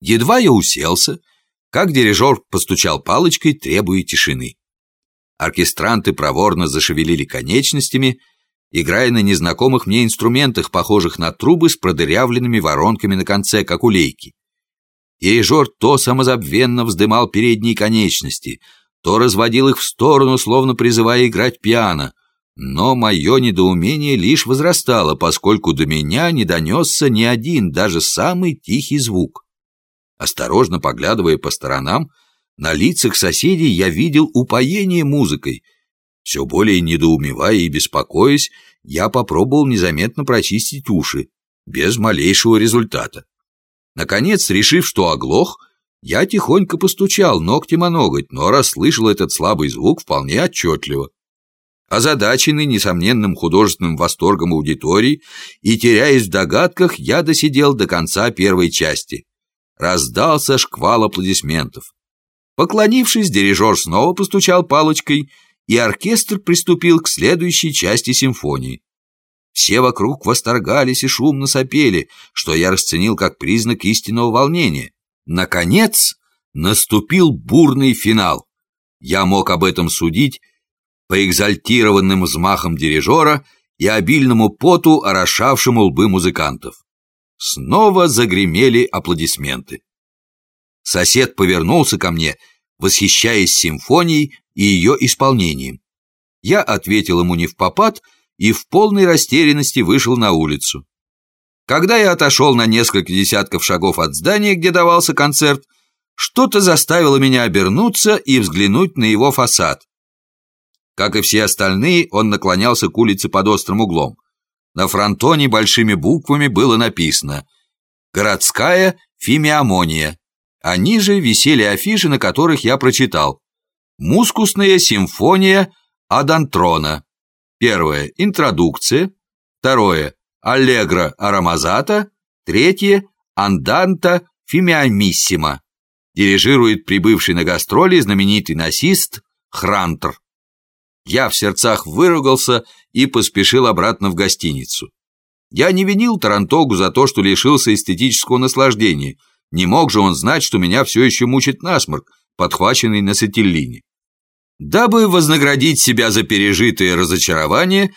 Едва я уселся, как дирижер постучал палочкой, требуя тишины. Оркестранты проворно зашевелили конечностями, играя на незнакомых мне инструментах, похожих на трубы с продырявленными воронками на конце, как у лейки. Дирижер то самозабвенно вздымал передние конечности, то разводил их в сторону, словно призывая играть пиано, но мое недоумение лишь возрастало, поскольку до меня не донесся ни один, даже самый тихий звук. Осторожно поглядывая по сторонам, на лицах соседей я видел упоение музыкой. Все более недоумевая и беспокоясь, я попробовал незаметно прочистить уши, без малейшего результата. Наконец, решив, что оглох, я тихонько постучал ногтем о ноготь, но расслышал этот слабый звук вполне отчетливо. Озадаченный несомненным художественным восторгом аудитории и теряясь в догадках, я досидел до конца первой части. Раздался шквал аплодисментов. Поклонившись, дирижер снова постучал палочкой, и оркестр приступил к следующей части симфонии. Все вокруг восторгались и шумно сопели, что я расценил как признак истинного волнения. Наконец, наступил бурный финал. Я мог об этом судить по экзальтированным взмахам дирижера и обильному поту, орошавшему лбы музыкантов. Снова загремели аплодисменты. Сосед повернулся ко мне, восхищаясь симфонией и ее исполнением. Я ответил ему не в попад и в полной растерянности вышел на улицу. Когда я отошел на несколько десятков шагов от здания, где давался концерт, что-то заставило меня обернуться и взглянуть на его фасад. Как и все остальные, он наклонялся к улице под острым углом. На фронтоне большими буквами было написано «Городская фимиамония», а ниже висели афиши, на которых я прочитал «Мускусная симфония Адантрона». Первое – интродукция. Второе – аллегро аромазата. Третье – анданта фимиамиссима. Дирижирует прибывший на гастроли знаменитый насист Хрантер. Я в сердцах выругался и поспешил обратно в гостиницу. Я не винил Тарантогу за то, что лишился эстетического наслаждения. Не мог же он знать, что меня все еще мучит насморк, подхваченный на сетиллине. Дабы вознаградить себя за пережитое разочарование,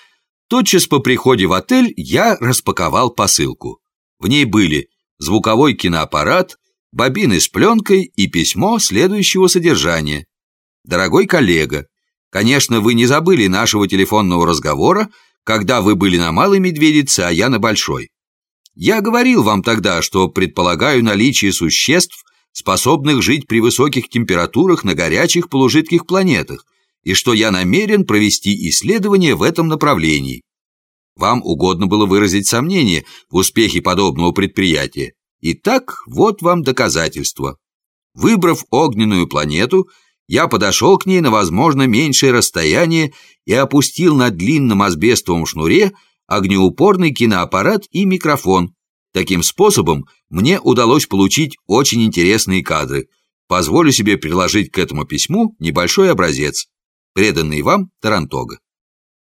тотчас по приходе в отель я распаковал посылку. В ней были звуковой киноаппарат, бобины с пленкой и письмо следующего содержания. «Дорогой коллега, Конечно, вы не забыли нашего телефонного разговора, когда вы были на Малой Медведице, а я на Большой. Я говорил вам тогда, что предполагаю наличие существ, способных жить при высоких температурах на горячих полужидких планетах, и что я намерен провести исследование в этом направлении. Вам угодно было выразить сомнение в успехе подобного предприятия. Итак, вот вам доказательство. Выбрав огненную планету, я подошел к ней на, возможно, меньшее расстояние и опустил на длинном асбестовом шнуре огнеупорный киноаппарат и микрофон. Таким способом мне удалось получить очень интересные кадры. Позволю себе приложить к этому письму небольшой образец, преданный вам Тарантога.